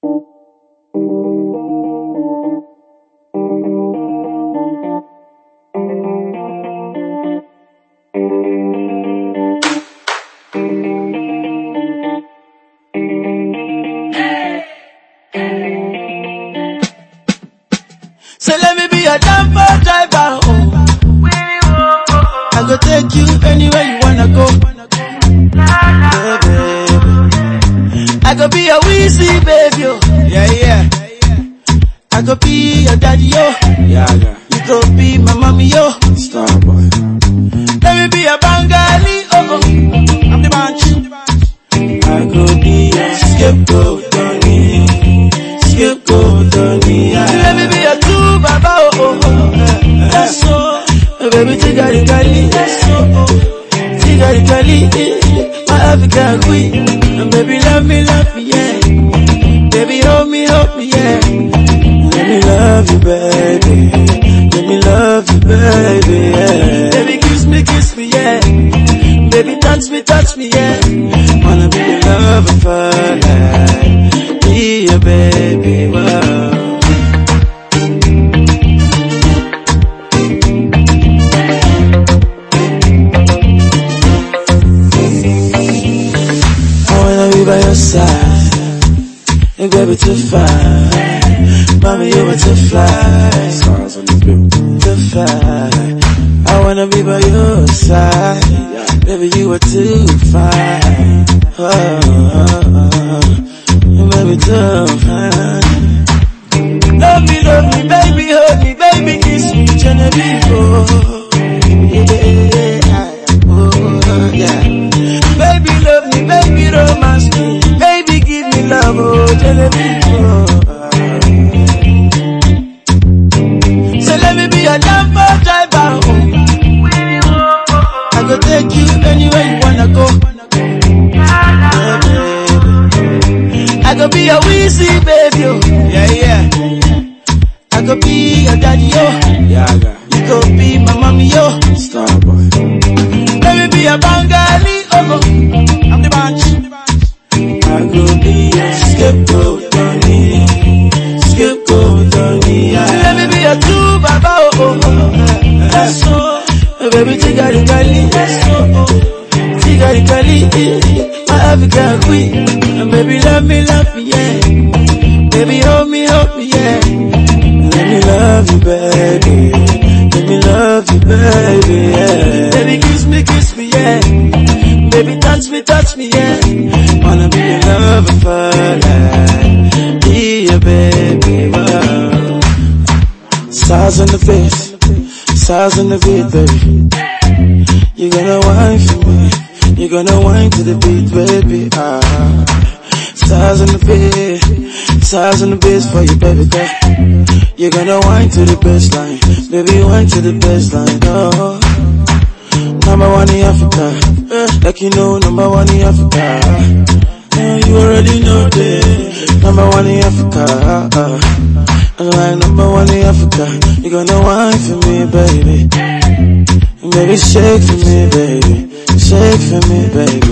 Let me be driver. Oh. I go take you anywhere you wanna go. I go be your Weezy baby. Oh. Yeah, yeah. I go be your daddy. Oh. Yeah, yeah. You go be my mommy. Oh. Star boy. Let me be your Bengali. Oh. oh. I'm the bunch. I go be your scapegoat, Donny. Scapegoat, Donny. Let me be your true baba. Oh. oh, oh. That's so. Oh, baby, tigari gali. That's so. Oh. Tigari gali. eh, My African queen. And baby, love me, love me, yeah. Baby, hold me, hold me, yeah. Let me love you, baby. Let me love you, baby, yeah. Baby, kiss me, kiss me, yeah. Baby, touch me, touch me, yeah. Wanna be your lover for life. Be your baby, by your side. Hey, baby, to fine. Mommy, you were to fly. Stars on the bill. To fly. I wanna be by your side. Baby, you were too fine. Oh, oh, oh. Baby, too fine. Love me, love me, baby, hold me, baby, kiss me, Genevieve. Oh, so let me be your jumper driver. Oh. I go take you anywhere you wanna go. Yeah. I go be your baby. Oh. Yeah, yeah. I go be your daddy. Oh. You go be my mommy. Oh. Your scapegoat, Donny. Scapegoat, Donny. Let me be your true baba. Oh. oh. That's so. Baby, tigari gali. That's so. Tigari gali. eh, My African queen. Baby, love me, love me, yeah. Baby, hold me, hold me, yeah. Let me love you, baby. Wanna be your lover for life. Be your baby, wow. Stars on the face, stars on the beat, baby. You're gonna whine for me. You're gonna whine to the beat, baby. Ah. Stars on the beat, stars on the beat for you, baby girl. You're gonna whine to the baseline, baby, whine to the baseline. Oh. Number one in Africa, like you know, number one in Africa. Eh, you already know that. Number one in Africa. Uh, like number one in Africa. You're gonna whine for me, baby. Baby, shake for me, baby. Shake for me, baby.